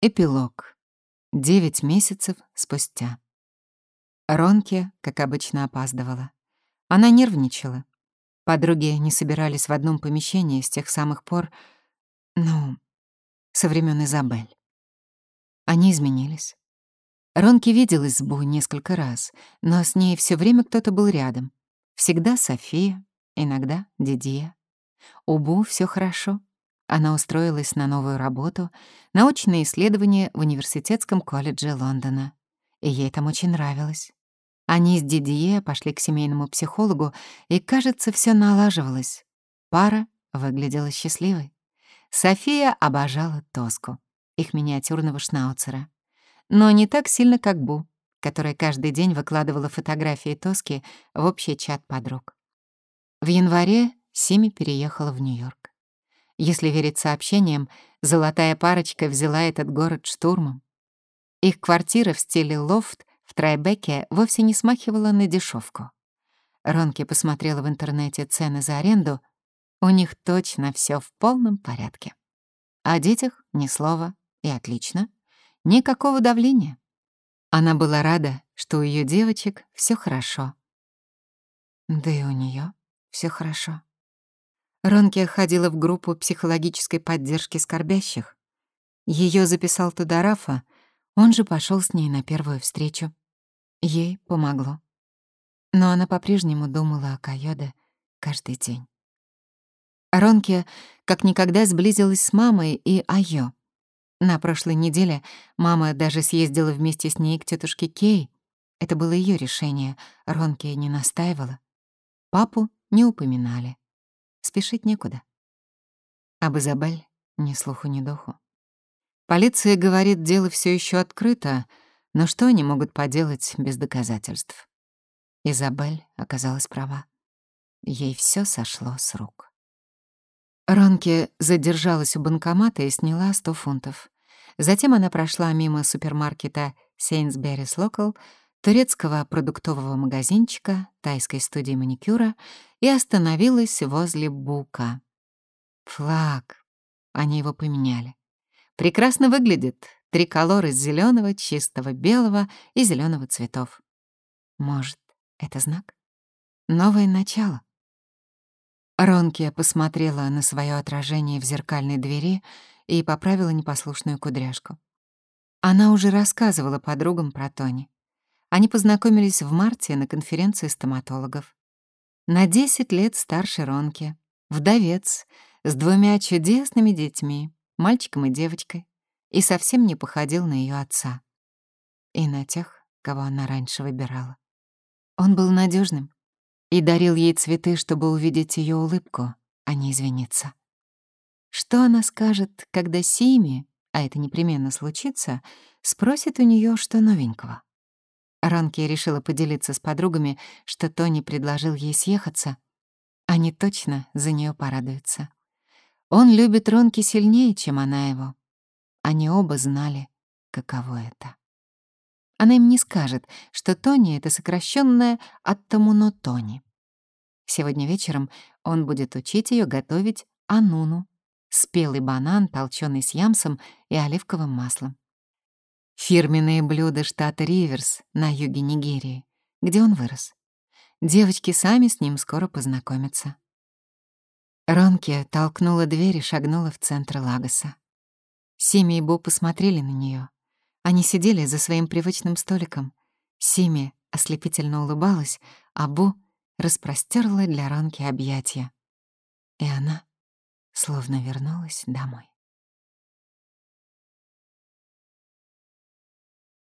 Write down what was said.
Эпилог. Девять месяцев спустя. Ронке, как обычно, опаздывала. Она нервничала. Подруги не собирались в одном помещении с тех самых пор, ну, со времен Изабель. Они изменились. Ронки виделась с Бу несколько раз, но с ней все время кто-то был рядом. Всегда София, иногда Дидье. У Бу все хорошо. Она устроилась на новую работу, научное исследование в Университетском колледже Лондона. И ей там очень нравилось. Они с Дидье пошли к семейному психологу, и, кажется, все налаживалось. Пара выглядела счастливой. София обожала Тоску, их миниатюрного шнауцера. Но не так сильно, как Бу, которая каждый день выкладывала фотографии Тоски в общий чат подруг. В январе Сими переехала в Нью-Йорк. Если верить сообщениям, золотая парочка взяла этот город штурмом. Их квартира в стиле лофт в Трайбеке вовсе не смахивала на дешевку. Ронки посмотрела в интернете цены за аренду. У них точно все в полном порядке. О детях ни слова, и отлично. Никакого давления. Она была рада, что у ее девочек все хорошо. Да и у нее все хорошо. Ронки ходила в группу психологической поддержки скорбящих. Ее записал туда Рафа, он же пошел с ней на первую встречу. Ей помогло. Но она по-прежнему думала о Кайоде каждый день. Ронки как никогда сблизилась с мамой и Айо. На прошлой неделе мама даже съездила вместе с ней к тетушке Кей. Это было ее решение, Ронки не настаивала. Папу не упоминали. Спешить некуда. Об Изабель ни слуху, ни духу. Полиция говорит, дело все еще открыто, но что они могут поделать без доказательств? Изабель оказалась права. Ей все сошло с рук. Ронки задержалась у банкомата и сняла 100 фунтов. Затем она прошла мимо супермаркета Сейнсберрис Local турецкого продуктового магазинчика, тайской студии маникюра и остановилась возле Бука. Флаг. Они его поменяли. Прекрасно выглядит. Триколор из зеленого, чистого белого и зеленого цветов. Может, это знак? Новое начало. Ронки посмотрела на свое отражение в зеркальной двери и поправила непослушную кудряшку. Она уже рассказывала подругам про Тони. Они познакомились в марте на конференции стоматологов. На 10 лет старше Ронки, вдовец, с двумя чудесными детьми, мальчиком и девочкой, и совсем не походил на ее отца. И на тех, кого она раньше выбирала. Он был надежным и дарил ей цветы, чтобы увидеть ее улыбку, а не извиниться. Что она скажет, когда Сими, а это непременно случится, спросит у нее что новенького? Ранки решила поделиться с подругами, что Тони предложил ей съехаться. Они точно за нее порадуются. Он любит Ронки сильнее, чем она его. Они оба знали, каково это. Она им не скажет, что Тони — это сокращенное от Тамуно Тони. Сегодня вечером он будет учить ее готовить ануну — спелый банан, толченый с ямсом и оливковым маслом. Фирменные блюда штата Риверс на юге Нигерии, где он вырос. Девочки сами с ним скоро познакомятся. Ронки толкнула дверь и шагнула в центр Лагоса. Сими и Бу посмотрели на нее. Они сидели за своим привычным столиком. Сими ослепительно улыбалась, а Бу распростерла для Ронки объятия. И она словно вернулась домой.